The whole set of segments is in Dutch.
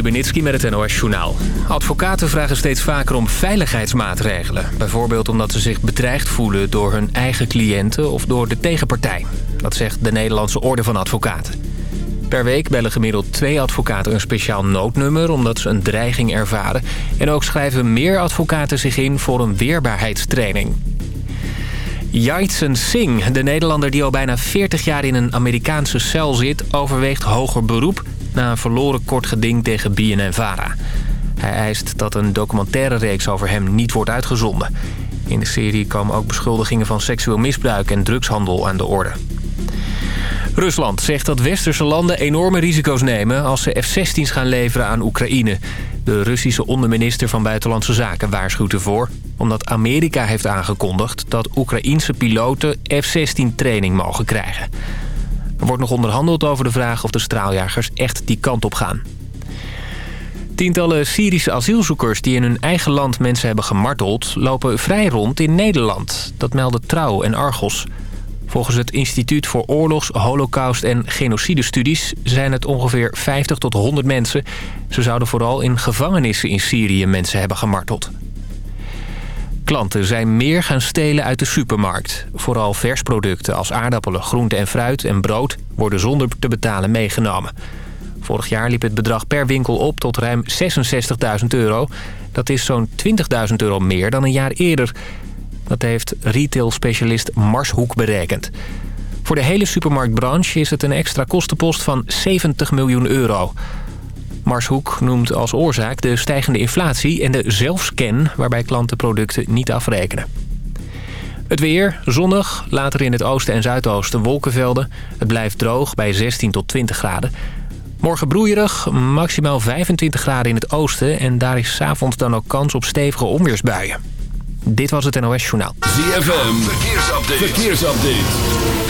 Stubenitski met het NOS-journaal. Advocaten vragen steeds vaker om veiligheidsmaatregelen. Bijvoorbeeld omdat ze zich bedreigd voelen door hun eigen cliënten of door de tegenpartij. Dat zegt de Nederlandse Orde van Advocaten. Per week bellen gemiddeld twee advocaten een speciaal noodnummer... omdat ze een dreiging ervaren. En ook schrijven meer advocaten zich in voor een weerbaarheidstraining. Yaitsen Singh, de Nederlander die al bijna 40 jaar in een Amerikaanse cel zit... overweegt hoger beroep na een verloren kort geding tegen BNN-VARA. Hij eist dat een documentaire reeks over hem niet wordt uitgezonden. In de serie komen ook beschuldigingen van seksueel misbruik en drugshandel aan de orde. Rusland zegt dat westerse landen enorme risico's nemen als ze F-16's gaan leveren aan Oekraïne. De Russische onderminister van Buitenlandse Zaken waarschuwt ervoor... omdat Amerika heeft aangekondigd dat Oekraïense piloten F-16 training mogen krijgen. Er wordt nog onderhandeld over de vraag of de straaljagers echt die kant op gaan. Tientallen Syrische asielzoekers die in hun eigen land mensen hebben gemarteld... lopen vrij rond in Nederland. Dat melden Trouw en Argos. Volgens het Instituut voor Oorlogs, Holocaust en Genocidestudies... zijn het ongeveer 50 tot 100 mensen. Ze zouden vooral in gevangenissen in Syrië mensen hebben gemarteld. Klanten zijn meer gaan stelen uit de supermarkt. Vooral versproducten als aardappelen, groente en fruit en brood... worden zonder te betalen meegenomen. Vorig jaar liep het bedrag per winkel op tot ruim 66.000 euro. Dat is zo'n 20.000 euro meer dan een jaar eerder. Dat heeft retail-specialist Marshoek berekend. Voor de hele supermarktbranche is het een extra kostenpost van 70 miljoen euro. Marshoek noemt als oorzaak de stijgende inflatie en de zelfscan... waarbij klanten producten niet afrekenen. Het weer, zonnig, later in het oosten en zuidoosten wolkenvelden. Het blijft droog bij 16 tot 20 graden. Morgen broeierig, maximaal 25 graden in het oosten... en daar is s'avonds dan ook kans op stevige onweersbuien. Dit was het NOS Journaal. ZFM, verkeersupdate. verkeersupdate.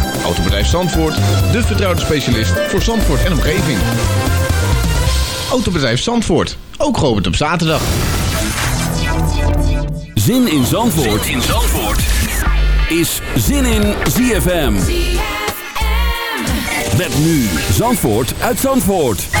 Autobedrijf Zandvoort, de vertrouwde specialist voor Zandvoort en omgeving. Autobedrijf Zandvoort, ook geopend op zaterdag. Zin in Zandvoort, zin in Zandvoort. is Zin in ZFM. Met nu Zandvoort uit Zandvoort.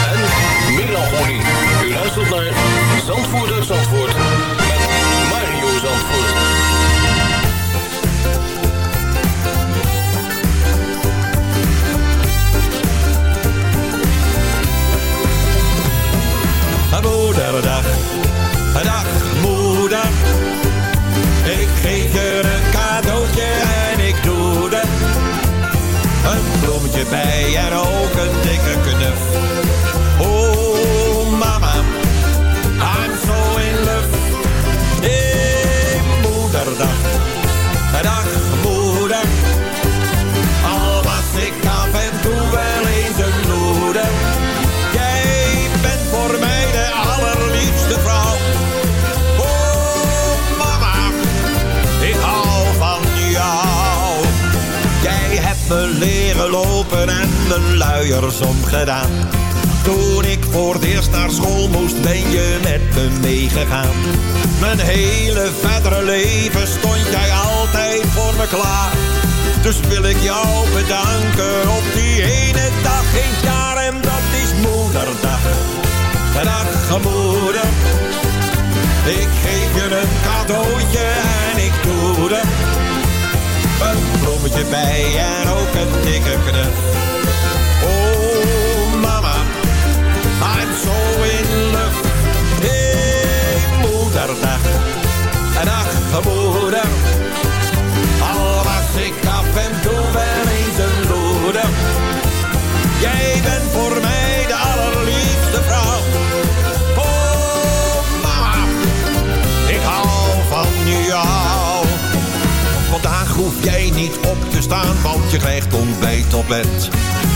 je krijgt ontbijt op bed.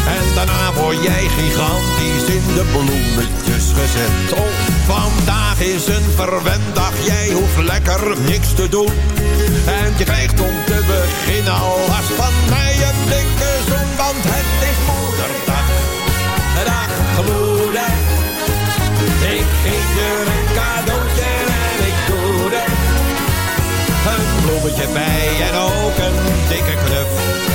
En daarna word jij gigantisch in de bloemetjes gezet. Oh, vandaag is een verwend dag, jij hoeft lekker niks te doen. En je krijgt om te beginnen alvast van mij een dikke zoen, want het is moederdag. Dag moeder, ik geef je een cadeautje en ik doe er een bloemetje bij en ook een dikke knuf.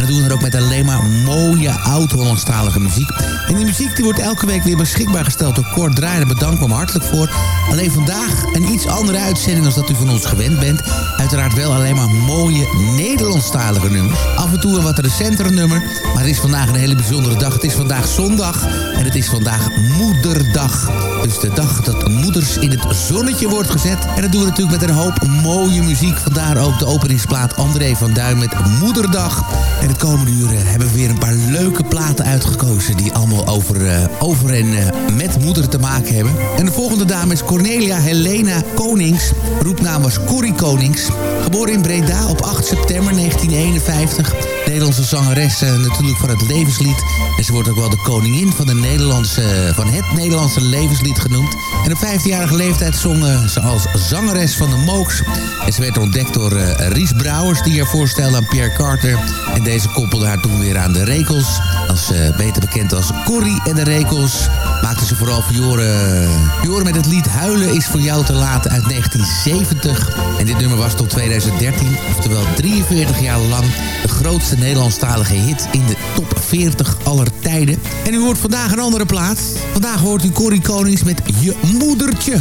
En dat doen we dan ook met alleen maar mooie oud-Hollandstalige muziek. En die muziek die wordt elke week weer beschikbaar gesteld door Kort Draaien. Daar we hem hartelijk voor. Alleen vandaag een iets andere uitzending dan dat u van ons gewend bent. Uiteraard wel alleen maar mooie Nederlandstalige nummers. Af en toe een wat recentere nummer. Maar het is vandaag een hele bijzondere dag. Het is vandaag zondag en het is vandaag moederdag. Dus de dag dat moeders in het zonnetje wordt gezet. En dat doen we natuurlijk met een hoop mooie muziek. Vandaar ook de openingsplaat André van Duin met Moederdag. Het komende uur eh, hebben we weer een paar leuke platen uitgekozen... die allemaal over, eh, over en eh, met moeder te maken hebben. En de volgende dame is Cornelia Helena Konings. Roepnaam was Corrie Konings. Geboren in Breda op 8 september 1951... Nederlandse zangeres eh, natuurlijk van het levenslied. En ze wordt ook wel de koningin van, de Nederlandse, van het Nederlandse levenslied genoemd. En op 15-jarige leeftijd zong eh, ze als zangeres van de Mooks. En ze werd ontdekt door eh, Ries Brouwers, die haar voorstelde aan Pierre Carter. En deze koppelde haar toen weer aan de Rekels. Als eh, beter bekend als Corrie en de Rekels. Maakte ze vooral vioren, vioren met het lied Huilen is voor jou te laat uit 1970. En dit nummer was tot 2013, oftewel 43 jaar lang... de grootste Nederlandstalige hit in de top 40 aller tijden. En u hoort vandaag een andere plaats. Vandaag hoort u Corrie Konings met Je Moedertje.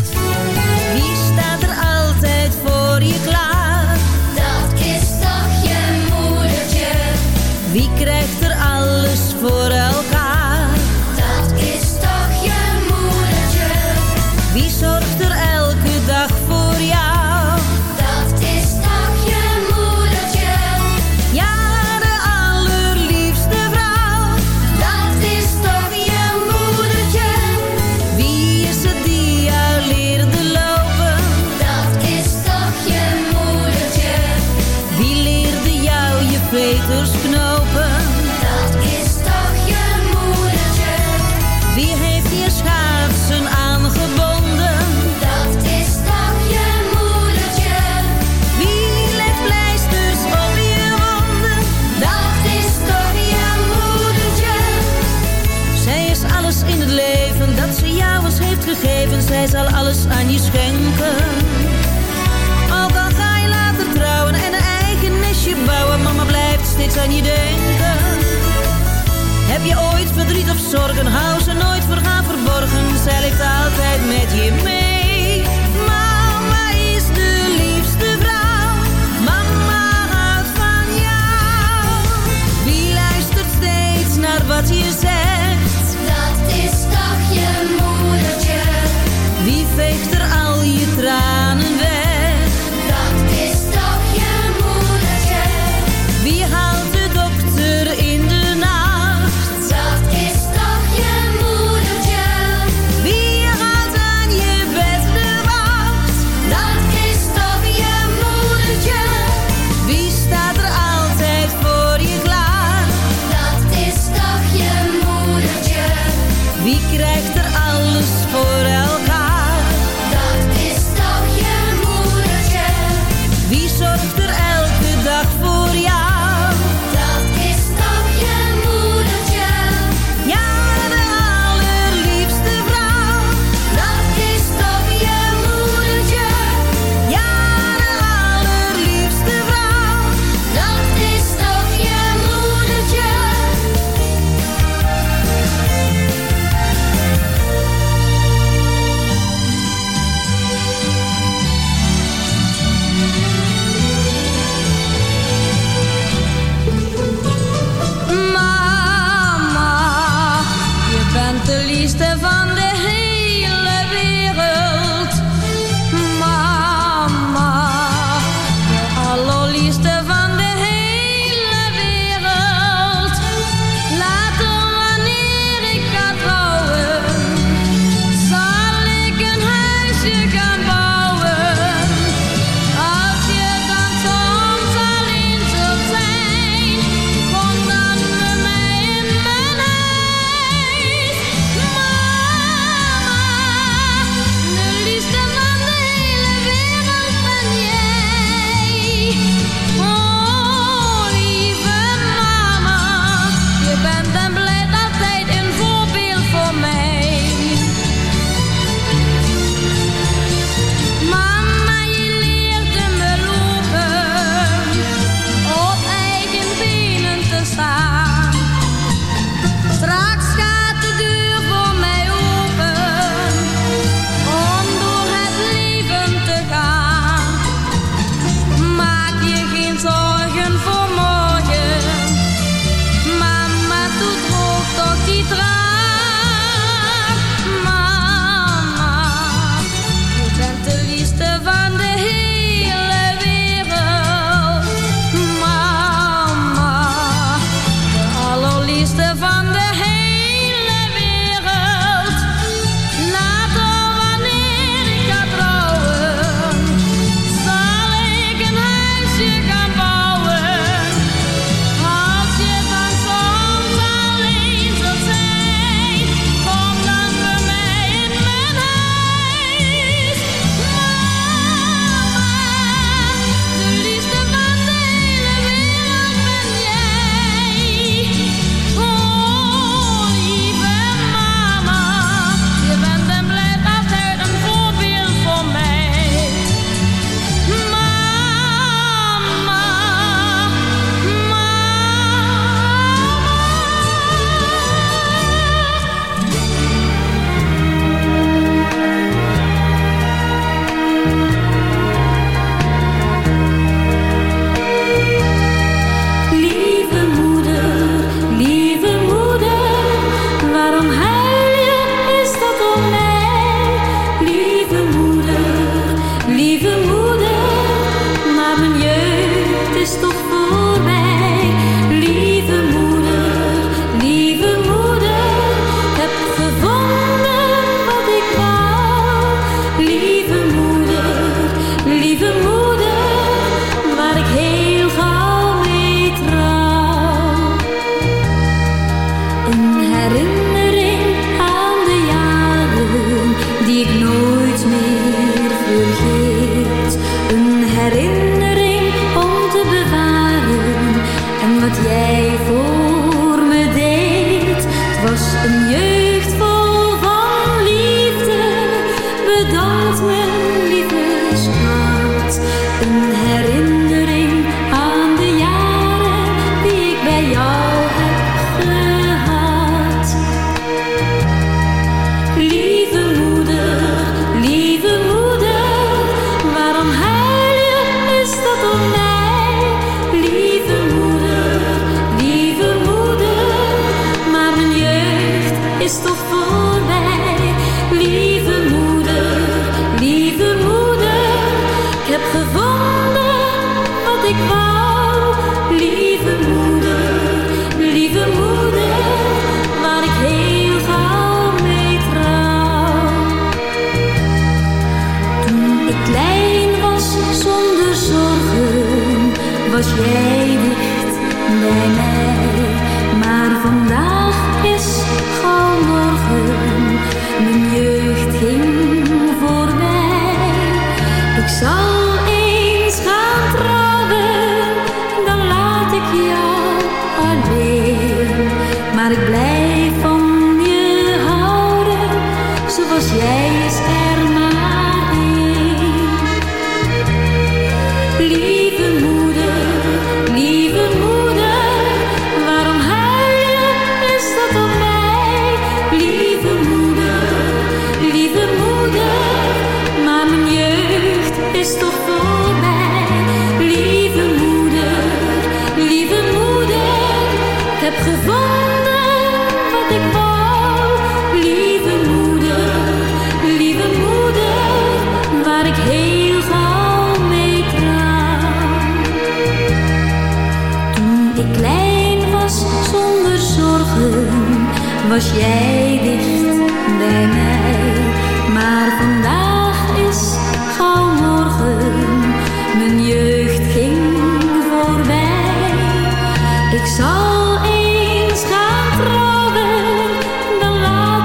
Wie staat er altijd voor je klaar? Dat is toch je moedertje, Wie krijgt er alles voor elkaar?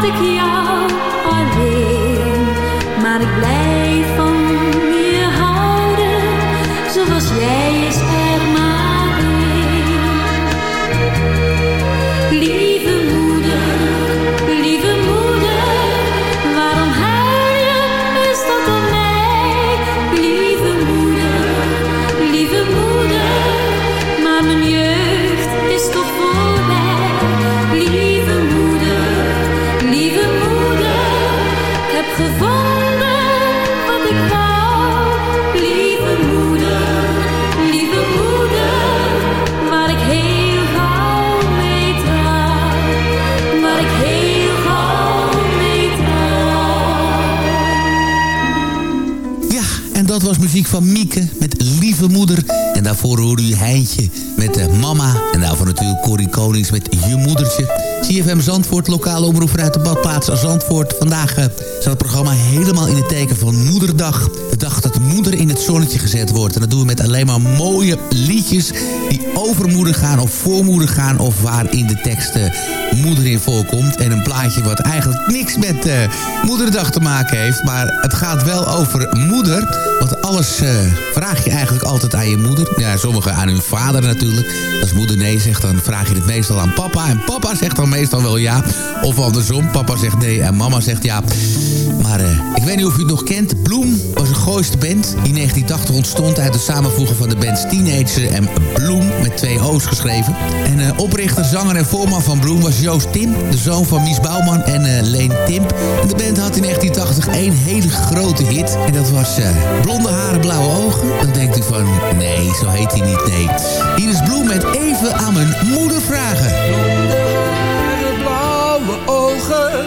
Dan laat Met Je Moedertje. CFM Zandvoort, lokale omroep vanuit de badplaats Zandvoort. Vandaag eh, staat het programma helemaal in het teken van Moederdag. De dag dat de moeder in het zonnetje gezet wordt. En dat doen we met alleen maar mooie liedjes die over moeder gaan of voor moeder gaan... of waarin de tekst eh, moeder in voorkomt. En een plaatje wat eigenlijk niks met eh, moederdag te maken heeft. Maar het gaat wel over moeder. Want alles eh, vraag je eigenlijk altijd aan je moeder. Ja, sommigen aan hun vader natuurlijk. Als moeder nee zegt, dan vraag je het meestal aan papa. En papa zegt dan meestal wel ja. Of andersom, papa zegt nee en mama zegt ja. Maar eh, ik weet niet of u het nog kent. Bloem Gooiste band. Die in 1980 ontstond uit het samenvoegen van de bands Teenager en Bloem. Met twee O's geschreven. En eh, oprichter, zanger en voorman van Bloem was Joost Tim. De zoon van Mies Bouwman en eh, Leen Timp. De band had in 1980 één hele grote hit. En dat was eh, Blonde haren, blauwe ogen. Dan denkt u van, nee, zo heet hij niet, nee. Hier is Bloem met even aan mijn moeder vragen. haren, blauwe ogen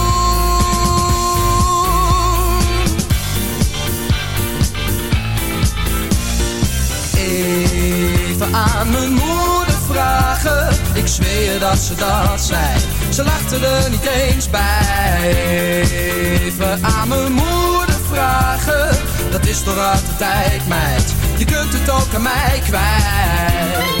Even aan mijn moeder vragen, ik zweer dat ze dat zei. Ze lachte er niet eens bij. Even aan mijn moeder vragen, dat is toch de tijd, meid. Je kunt het ook aan mij kwijt.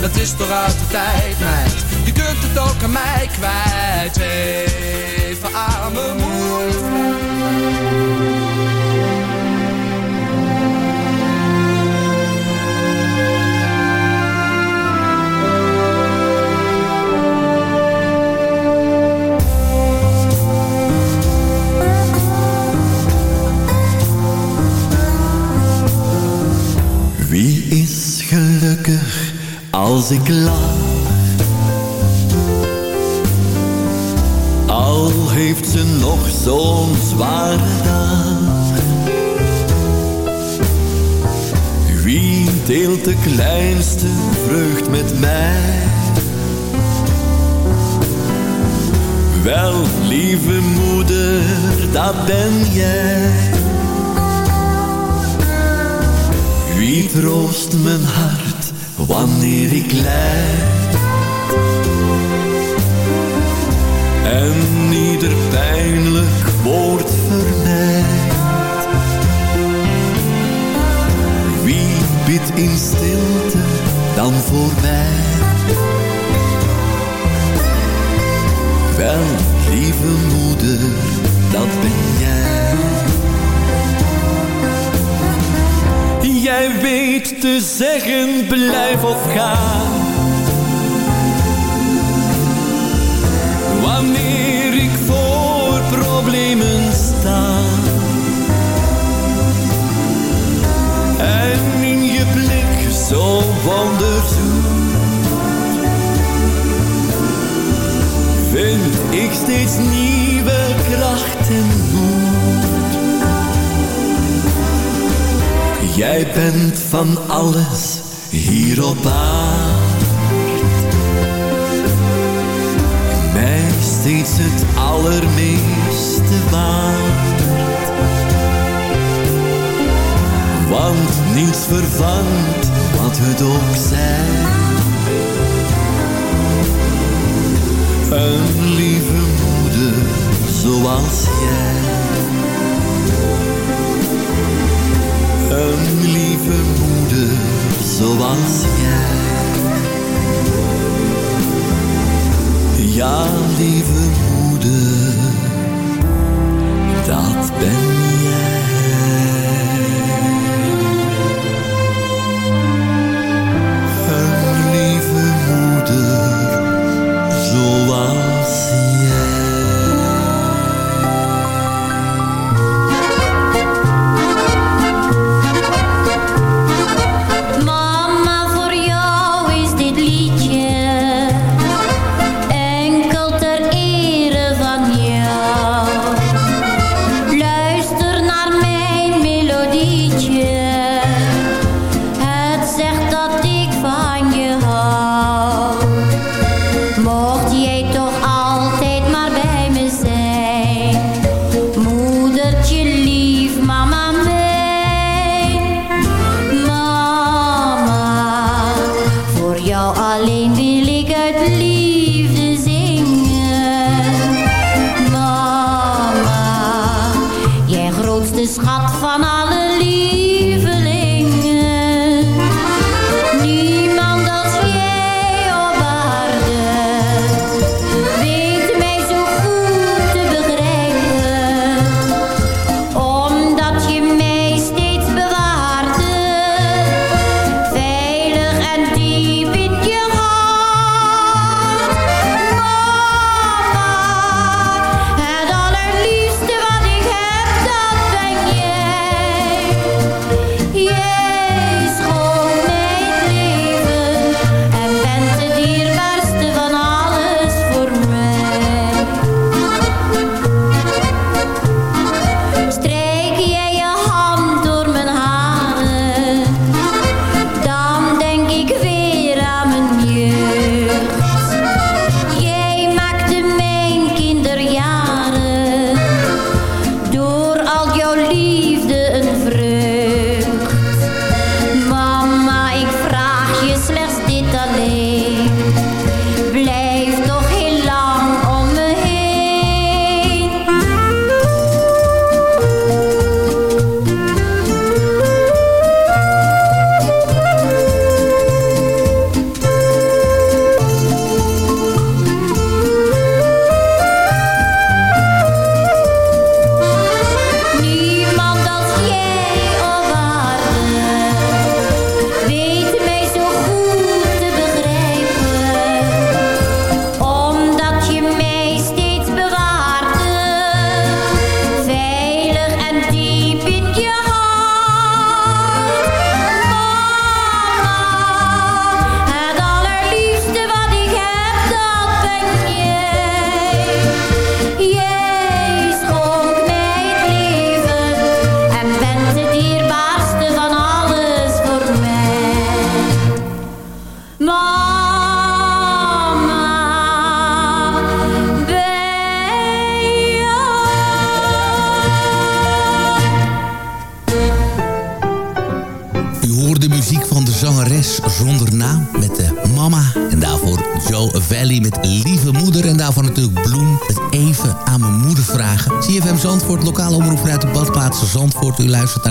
Dat is toch uit de tijd meid. Je kunt het ook aan mij kwijt. Even aan moeder. Wie is als ik lach? Al heeft ze nog zo'n zware dag. Wie deelt de kleinste vreugd met mij? Wel, lieve moeder, dat ben jij. Wie troost mijn hart wanneer ik lijd? En ieder pijnlijk woord vermijdt. Wie bidt in stilte dan voor mij? Wel, lieve moeder, dat ben jij. Jij weet te zeggen blijf of ga. Wanneer ik voor problemen sta. En in je blik zo wonderzoet. Vind ik steeds nieuwe kracht Jij bent van alles hier op aard. Mij steeds het allermeeste waard. Want niets vervangt wat het ook zij. Een lieve moeder zoals jij. Een lieve moeder zoals jij. Ja, lieve moeder, dat ben jij.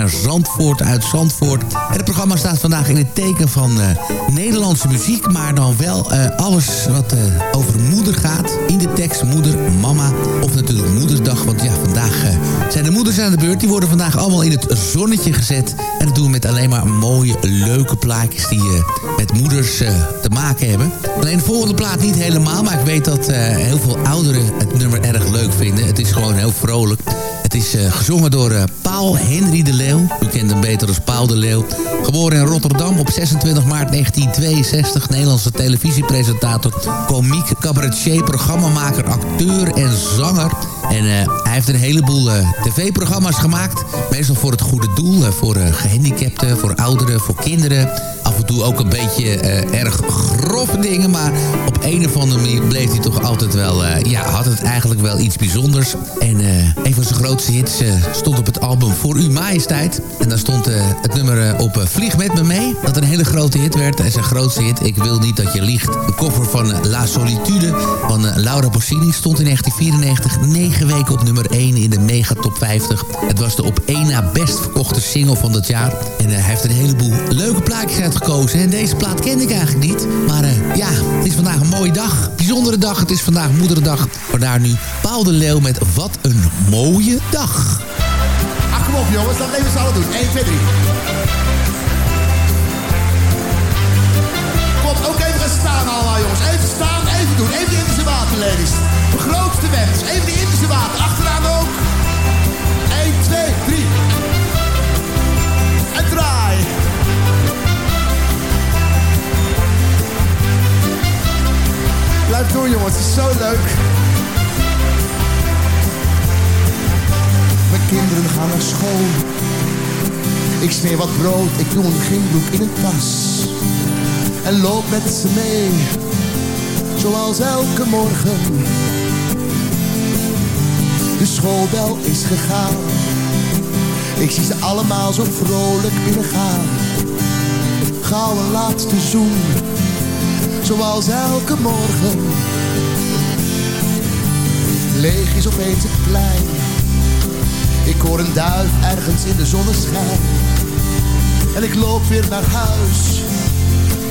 U luistert uit Zandvoort. Het programma staat vandaag in het teken van eh, Nederlandse muziek. Maar dan wel eh, alles wat eh, over moeder gaat. In de tekst moeder, mama of natuurlijk moedersdag. Want ja, vandaag zijn de moeders aan de beurt. Die worden vandaag allemaal in het zonnetje gezet. En dat doen we met alleen maar mooie, leuke plaatjes die met moeders te maken hebben. Alleen de volgende plaat niet helemaal, maar ik weet dat heel veel ouderen het nummer erg leuk vinden. Het is gewoon heel vrolijk. Het is gezongen door Paul Henry de Leeuw. U kent hem beter als de Leeuw. Geboren in Rotterdam op 26 maart 1962. Nederlandse televisiepresentator, komiek, cabaretier, programmamaker, acteur en zanger. En eh, hij heeft een heleboel eh, tv-programma's gemaakt. Meestal voor het goede doel. eh, voor eh, gehandicapten, voor ouderen, voor kinderen. Af en toe ook een beetje erg grove dingen. Maar op een of andere manier bleef hij toch altijd wel... ja, had het eigenlijk wel iets bijzonders. En een van zijn grootste hits stond op het album Voor Uw Majesteit. En daar stond het nummer op Vlieg met me mee. Dat een hele grote hit werd. En zijn grootste hit, Ik wil niet dat je liegt. Een koffer van La Solitude van Laura Pausini stond in 1994 negen weken op nummer 1 in de Mega Top 50. Het was de op één na best verkochte single van dat jaar. En eh, hij heeft een heleboel leuke plaatjes uitgekozen. En deze plaat kende ik eigenlijk niet. Maar eh, ja, het is vandaag een mooie dag. Bijzondere dag. Het is vandaag moederdag. Vandaar nu Paul de Leeuw met Wat een mooie dag. Ach, op jongens, dat even z'n allen doen. 1, 2, 3. Kom, ook even gaan staan allemaal jongens. Even staan, even doen. Even die Indische water, ladies. De grootste wens. Even die Indische water. Achteraan ook. 1, 2, 3. En draai. Blijf doen jongens, het is zo leuk. Mijn kinderen gaan naar school. Ik smeer wat brood, ik doe een gymbroek in een tas. En loop met ze mee, zoals elke morgen. De schoolbel is gegaan. Ik zie ze allemaal zo vrolijk binnengaan. Gauw een laatste zoen, zoals elke morgen. Leeg is opeens het plein. Ik hoor een duif ergens in de zonneschijn. En ik loop weer naar huis,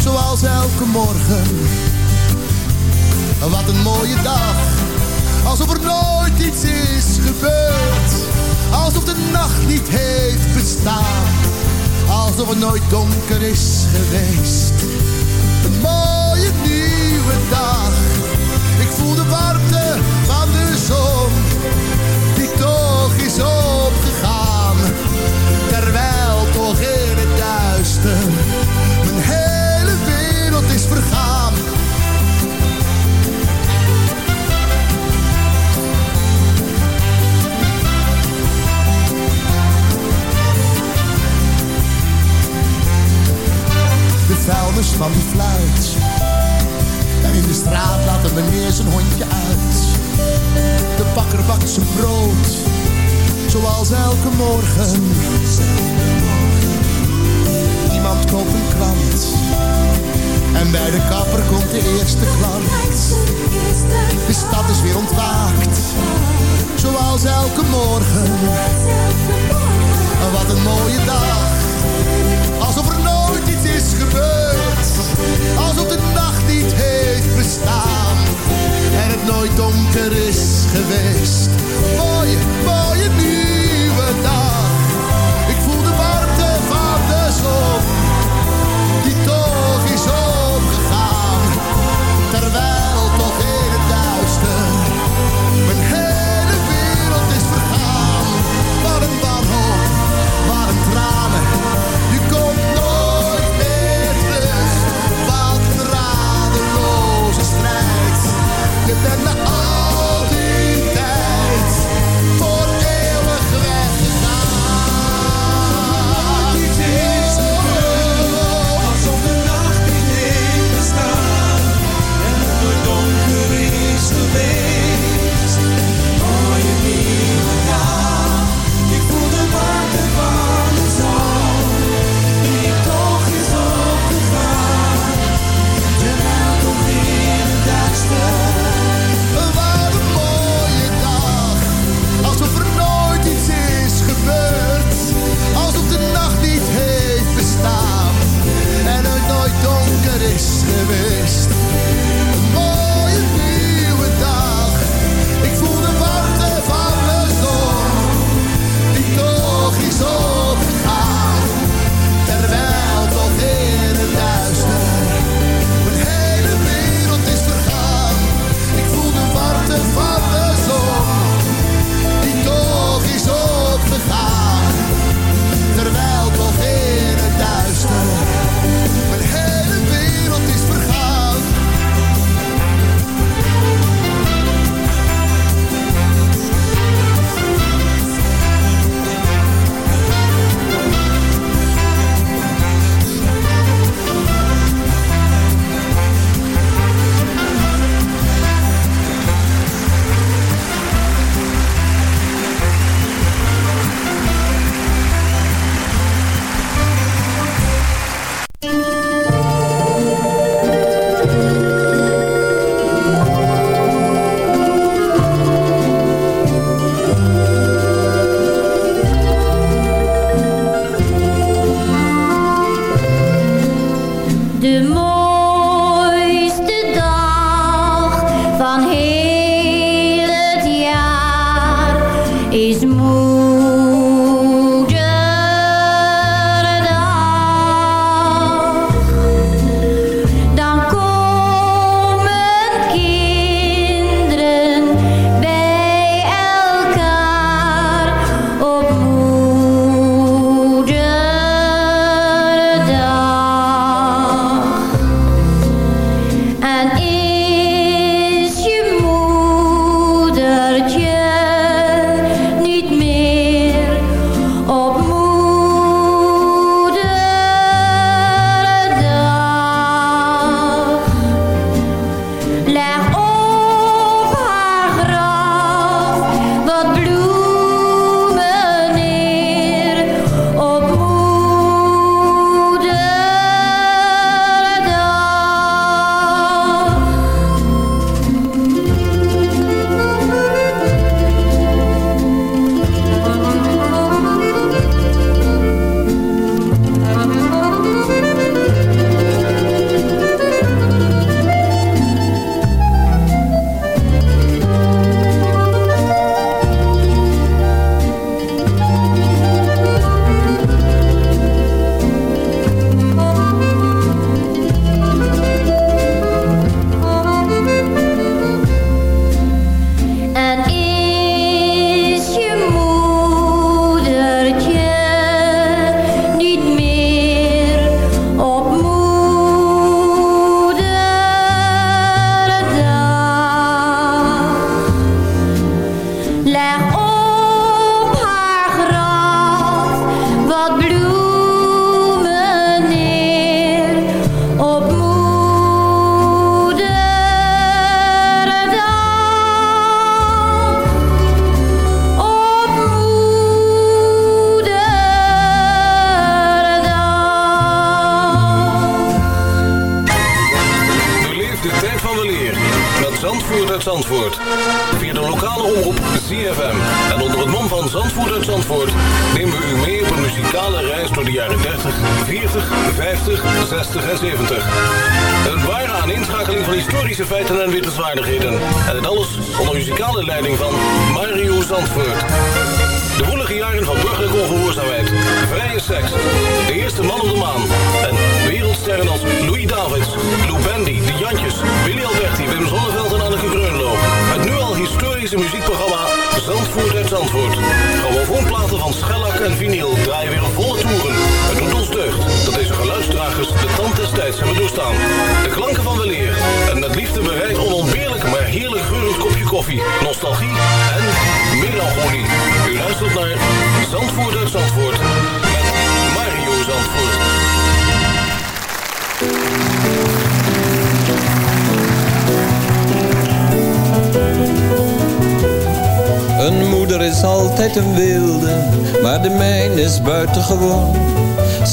zoals elke morgen. Wat een mooie dag, alsof er nooit iets is gebeurd. Alsof de nacht niet heeft bestaan, alsof het nooit donker is geweest. Een mooie nieuwe dag, ik voel de warmte van de zon die toch is opgegaan. De vuilnisman die fluit. En in de straat laat een meneer zijn hondje uit. De bakker bakt zijn brood zoals elke morgen. Iemand koopt een krant en bij de kapper komt de eerste klant. De stad is weer ontwaakt, zoals elke morgen. Wat een mooie dag, alsof er is gebeurd. Alsof de nacht niet heeft bestaan en het nooit donker is geweest. Mooie, mooie nieuwe dag. Ik voel de warmte van de zon,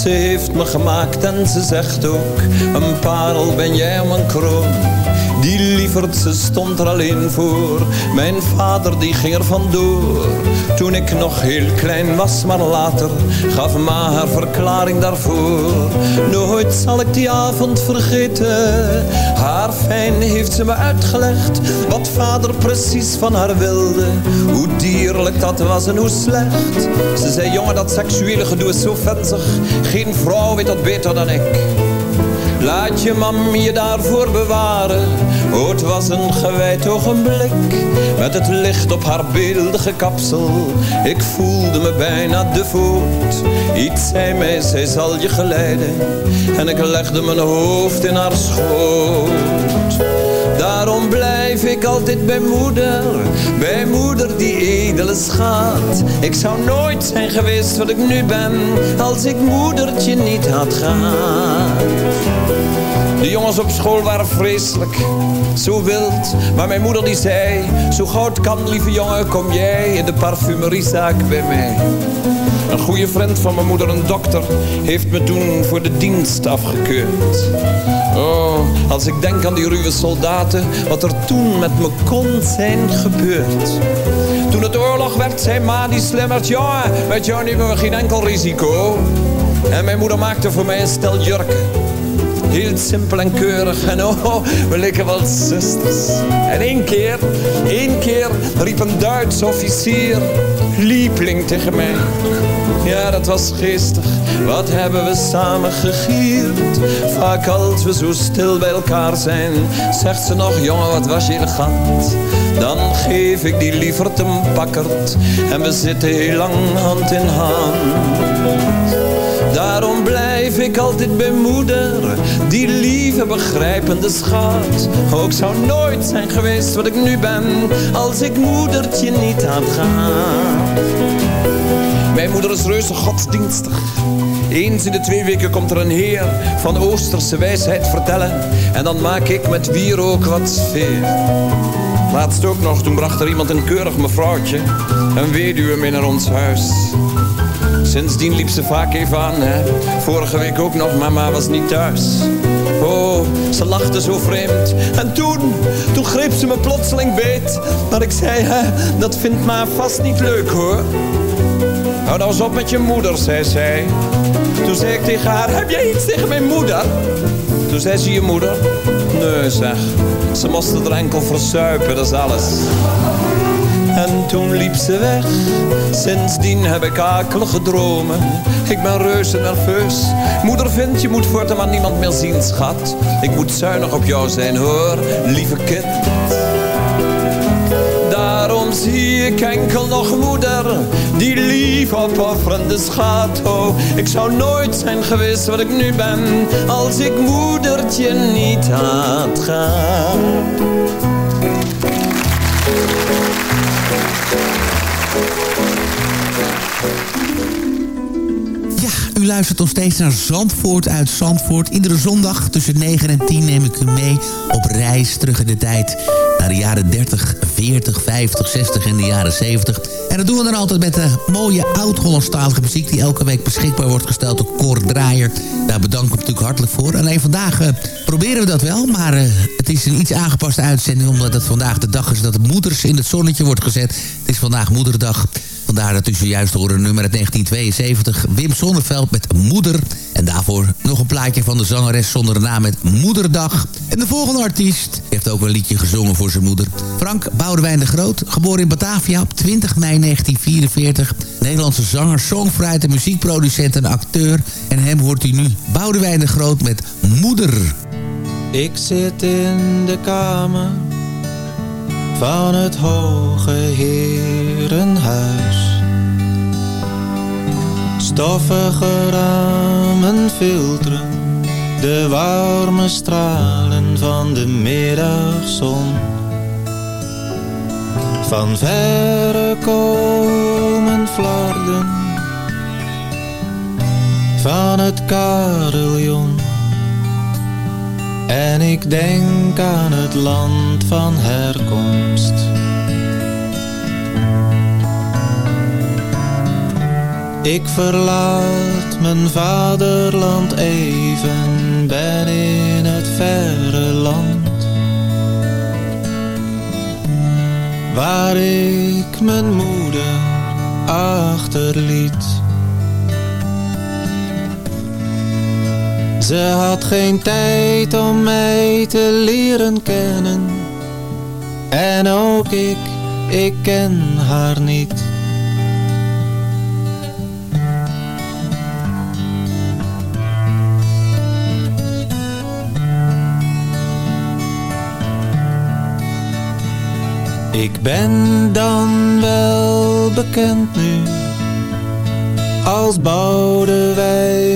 Ze heeft me gemaakt en ze zegt ook, een parel ben jij een kroon. Die lieverd, ze stond er alleen voor, mijn vader die ging er vandoor. Toen ik nog heel klein was, maar later gaf ma haar verklaring daarvoor. Nooit zal ik die avond vergeten, haar fijn heeft ze me uitgelegd. Wat vader precies van haar wilde, hoe dierlijk dat was en hoe slecht. Ze zei, jongen dat seksuele gedoe is zo venzig, geen vrouw weet dat beter dan ik. Laat je mam je daarvoor bewaren. Oh, het was een gewijd ogenblik. Met het licht op haar beeldige kapsel. Ik voelde me bijna de voet. Iets zei mij, zij zal je geleiden. En ik legde mijn hoofd in haar schoot. Daarom blijf ik altijd bij moeder, bij moeder die edele schat. Ik zou nooit zijn geweest wat ik nu ben, als ik moedertje niet had gehad. De jongens op school waren vreselijk, zo wild. Maar mijn moeder die zei, zo het kan lieve jongen, kom jij in de parfumeriezaak bij mij. Een goede vriend van mijn moeder, een dokter, heeft me toen voor de dienst afgekeurd. Oh, als ik denk aan die ruwe soldaten, wat er toen met me kon zijn gebeurd. Toen het oorlog werd, zei ma die slimmert, jongen, met jou nemen we geen enkel risico. En mijn moeder maakte voor mij een stel jurken. Heel simpel en keurig. En oh, we leken wel zusters. En één keer, één keer riep een Duits officier, liepling tegen mij. Ja, dat was geestig. Wat hebben we samen gegierd. Vaak als we zo stil bij elkaar zijn, zegt ze nog, jongen, wat was je elegant. Dan geef ik die liever een pakkerd en we zitten heel lang hand in hand. Daarom blijf ik altijd bij moeder, die lieve begrijpende schat. Ook zou nooit zijn geweest wat ik nu ben, als ik moedertje niet had gehad. Mijn moeder is reuze godsdienstig. Eens in de twee weken komt er een heer van Oosterse wijsheid vertellen. En dan maak ik met wierook wat sfeer. Laatst ook nog, toen bracht er iemand een keurig mevrouwtje. Een weduwe mee naar ons huis. Sindsdien liep ze vaak even aan, hè. Vorige week ook nog, mama was niet thuis. Oh, ze lachte zo vreemd. En toen, toen greep ze me plotseling beet. Maar ik zei, hè, dat vindt ma vast niet leuk, hoor. Hou nou eens op met je moeder, zei zij. Toen zei ik tegen haar, heb jij iets tegen mijn moeder? Toen zei ze, je moeder? Nee, zeg. Ze moesten er enkel verzuipen, dat is alles. En toen liep ze weg. Sindsdien heb ik akelige dromen. Ik ben reuze nerveus. Moeder vindt, je moet voortaan maar niemand meer zien, schat. Ik moet zuinig op jou zijn, hoor, lieve kind. Daarom zie ik enkel nog moeder, die lief opofferende schat. Oh, ik zou nooit zijn geweest wat ik nu ben, als ik moedertje niet had gehad. U luistert nog steeds naar Zandvoort uit Zandvoort. Iedere zondag tussen 9 en 10 neem ik u mee op reis terug in de tijd. Naar de jaren 30, 40, 50, 60 en de jaren 70. En dat doen we dan altijd met de mooie oud-Hollandstalige muziek... die elke week beschikbaar wordt gesteld door Cor Draaier. Daar bedank ik hem natuurlijk hartelijk voor. Alleen vandaag uh, proberen we dat wel, maar uh, het is een iets aangepaste uitzending... omdat het vandaag de dag is dat de moeders in het zonnetje wordt gezet. Het is vandaag moederdag. Vandaar dat u zojuist hoorde nummer uit 1972. Wim Sonneveld met Moeder. En daarvoor nog een plaatje van de zangeres zonder naam met Moederdag. En de volgende artiest heeft ook een liedje gezongen voor zijn moeder. Frank Boudewijn de Groot, geboren in Batavia op 20 mei 1944. Nederlandse zanger, songwriter, muziekproducent en acteur. En hem hoort u nu Boudewijn de Groot met Moeder. Ik zit in de kamer van het hoge herenhuis. Stoffige ramen filteren de warme stralen van de middagzon. Van verre komen flarden van het carillon. En ik denk aan het land van herkomst. Ik verlaat mijn vaderland even, ben in het verre land. Waar ik mijn moeder achterliet. Ze had geen tijd om mij te leren kennen. En ook ik, ik ken haar niet. Ik ben dan wel bekend nu als Boudewijn de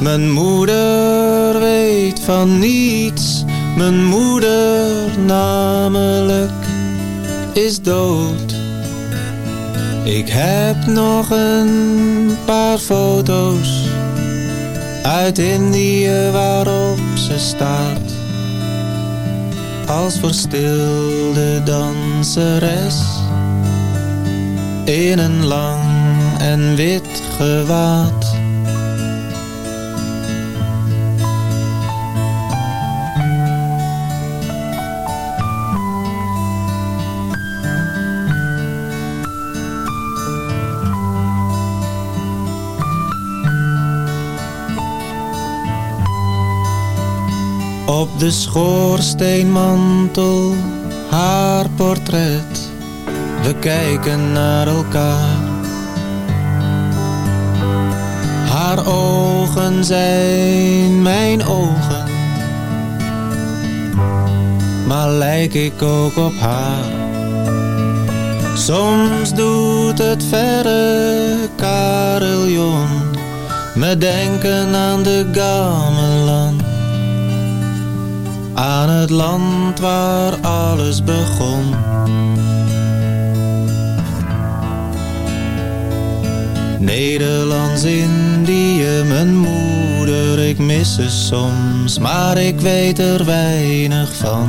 Mijn moeder weet van niets, mijn moeder namelijk is dood. Ik heb nog een paar foto's uit Indië waarop ze staat. Als verstilde danseres in een lang en wit gewaad. Op de schoorsteenmantel haar portret. We kijken naar elkaar. Haar ogen zijn mijn ogen. Maar lijk ik ook op haar. Soms doet het verre carillon me denken aan de gamelan aan het land waar alles begon. Nederlands-Indië, mijn moeder, ik mis ze soms, maar ik weet er weinig van.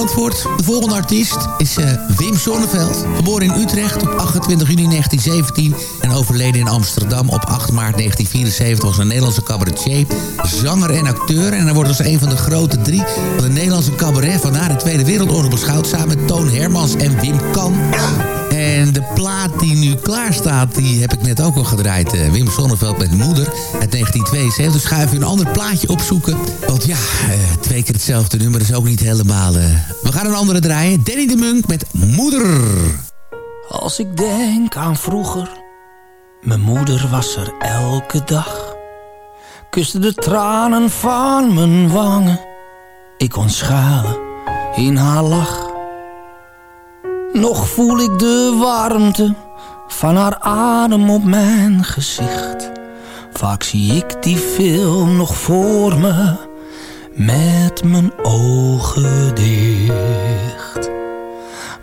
De volgende artiest is eh, Wim Sonneveld. Geboren in Utrecht op 28 juni 1917 en overleden in Amsterdam op 8 maart 1974... was een Nederlandse cabaretier, zanger en acteur. En hij wordt als een van de grote drie van de Nederlandse cabaret... van na de Tweede Wereldoorlog beschouwd... samen met Toon Hermans en Wim Kan. En de plaat die nu klaar staat, die heb ik net ook al gedraaid. Eh, Wim Sonneveld met Moeder uit 1972. Schuif u een ander plaatje opzoeken. Want ja, eh, twee keer hetzelfde nummer is ook niet helemaal... eh. We gaan een andere draaien. Danny de Munk met Moeder. Als ik denk aan vroeger, mijn moeder was er elke dag. Kuste de tranen van mijn wangen, ik kon schuilen in haar lach. Nog voel ik de warmte van haar adem op mijn gezicht. Vaak zie ik die film nog voor me, met mijn ogen dicht.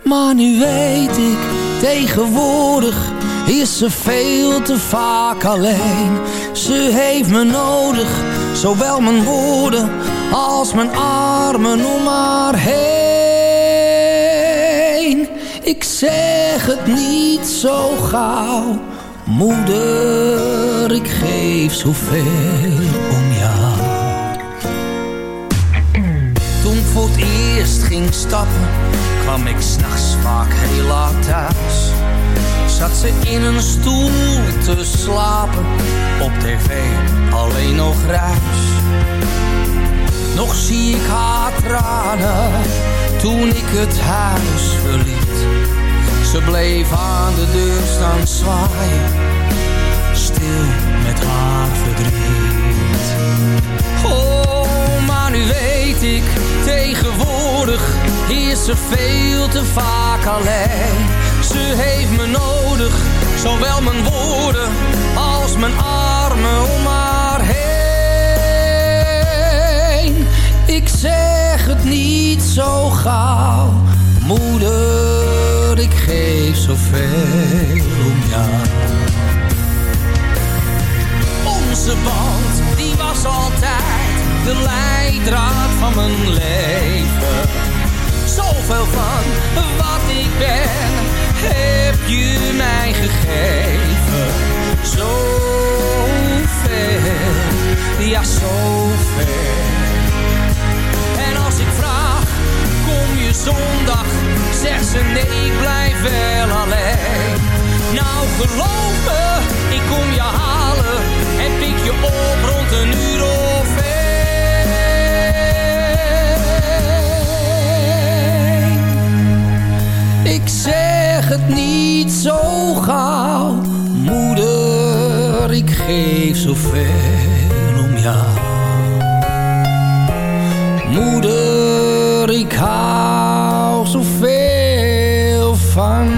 Maar nu weet ik, tegenwoordig is ze veel te vaak alleen. Ze heeft me nodig, zowel mijn woorden als mijn armen om haar heen. Ik zeg het niet zo gauw, moeder, ik geef zoveel om jou. Toen voor het eerst ging stappen, kwam ik s'nachts vaak heel laat thuis. Zat ze in een stoel te slapen, op tv alleen nog ruis. Nog zie ik haar tranen, toen ik het huis verliet. Ze bleef aan de deur staan zwaaien, stil met haar verdriet. Oh, maar nu weet ik, tegenwoordig is ze veel te vaak alleen. Ze heeft me nodig, zowel mijn woorden als mijn armen om haar niet zo gauw, moeder, ik geef zoveel om jou. Onze band, die was altijd de leidraad van mijn leven. Nee, ik blijf wel alleen. Nou geloof me, ik kom je halen en pik je op rond een uur of één. Ik zeg het niet zo gauw, moeder, ik geef zoveel om jou. Moeder, ik hou zoveel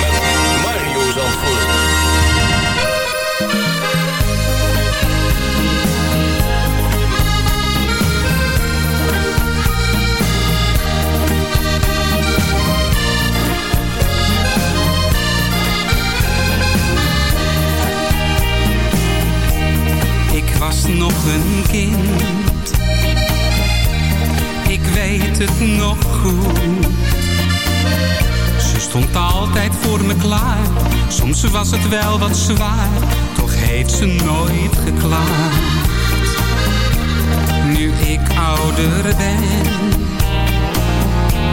nog een kind. Ik weet het nog goed. Ze stond altijd voor me klaar. Soms was het wel wat zwaar. Toch heeft ze nooit geklaagd. Nu ik ouder ben.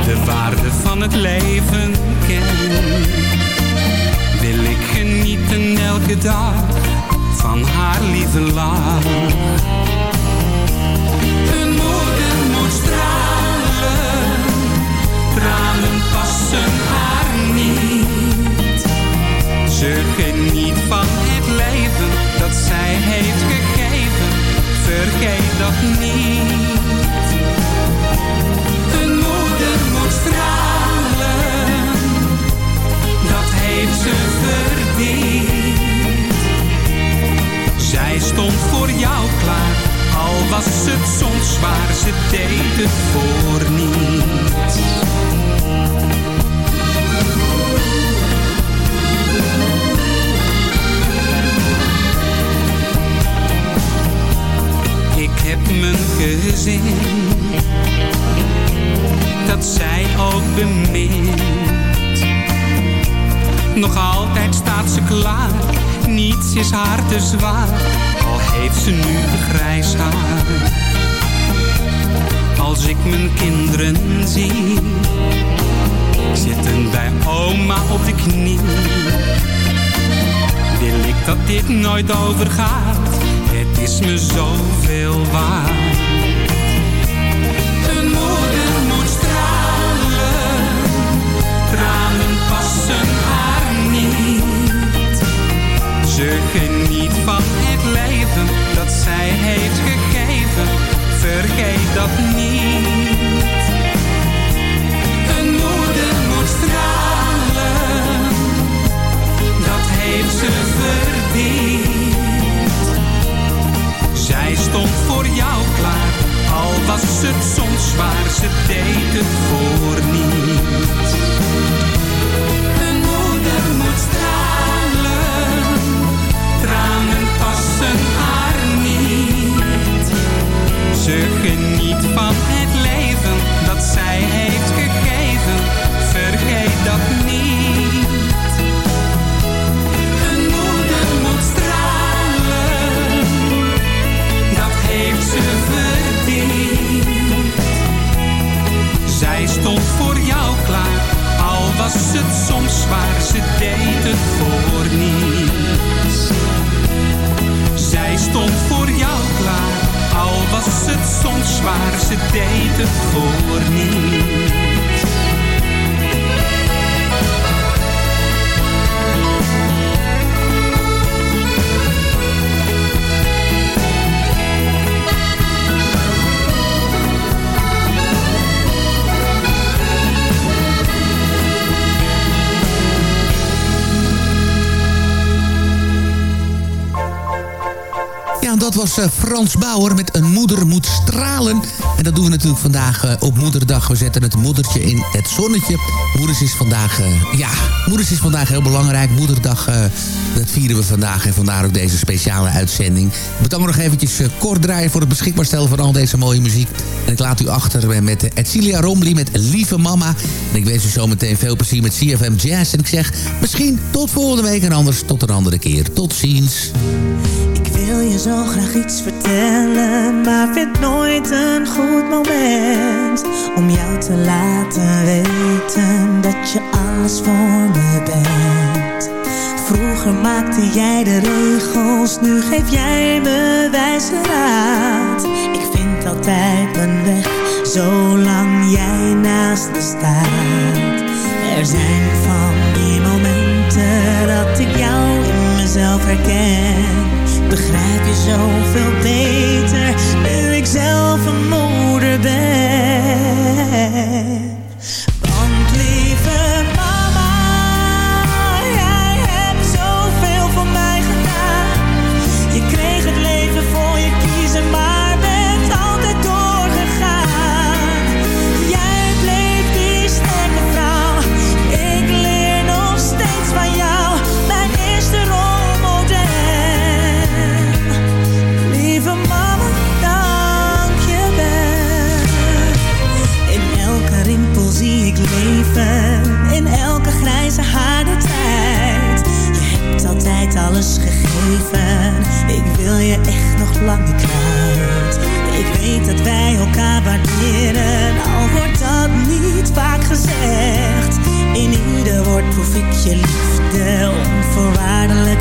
De waarde van het leven ken. Wil ik genieten elke dag van haar lieve lach. Een moeder moet stralen, tranen passen haar niet. Ze geniet van het leven dat zij heeft gegeven, vergeet dat niet. Een moeder moet stralen, dat heeft ze verdiend. Stond voor jou klaar, al was het soms zwaar, ze deed voor niets. Ik heb mijn gezin, dat zij ook bemint. Nog altijd staat ze klaar, niets is haar te zwaar, al heeft ze nu grijs haar. Als ik mijn kinderen zie, zitten bij oma op de knie. Wil ik dat dit nooit overgaat, het is me zoveel waard. Zij heeft gegeven, vergeet dat niet. Een moeder moet stralen, dat heeft ze verdiend. Zij stond voor jou klaar, al was het soms zwaar, ze deed het voor niets. Geniet van het leven dat zij heeft gegeven, vergeet dat niet. Een moeder moet stralen, dat heeft ze verdiend. Zij stond voor jou klaar, al was het soms zwaar, ze deed het voor niets. Zij stond voor jou al was het soms zwaar, ze deed het voor niets. Dat was uh, Frans Bauer met Een moeder moet stralen. En dat doen we natuurlijk vandaag uh, op moederdag. We zetten het moedertje in het zonnetje. Moeders is vandaag, uh, ja, moeders is vandaag heel belangrijk. Moederdag, dat vieren we vandaag. En vandaar ook deze speciale uitzending. Ik bedank nog eventjes kort draaien voor het beschikbaar stellen van al deze mooie muziek. En ik laat u achter met Edcilia Rombly met Lieve Mama. En ik wens u zometeen veel plezier met CFM Jazz. En ik zeg misschien tot volgende week en anders tot een andere keer. Tot ziens. Je zo graag iets vertellen, maar vind nooit een goed moment om jou te laten weten dat je alles voor me bent. Vroeger maakte jij de regels, nu geef jij me wijze raad. Ik vind altijd mijn weg, zolang jij naast me staat. Er zijn van die momenten dat ik jou in mezelf herken. Begrijp je zoveel beter, nu ik zelf een moeder ben. Alles gegeven, ik wil je echt nog lang kwijt. Ik weet dat wij elkaar waarderen, al wordt dat niet vaak gezegd. In ieder woord proef ik je liefde, onvoorwaardelijk